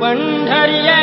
ಪಂಢರಿಯೇ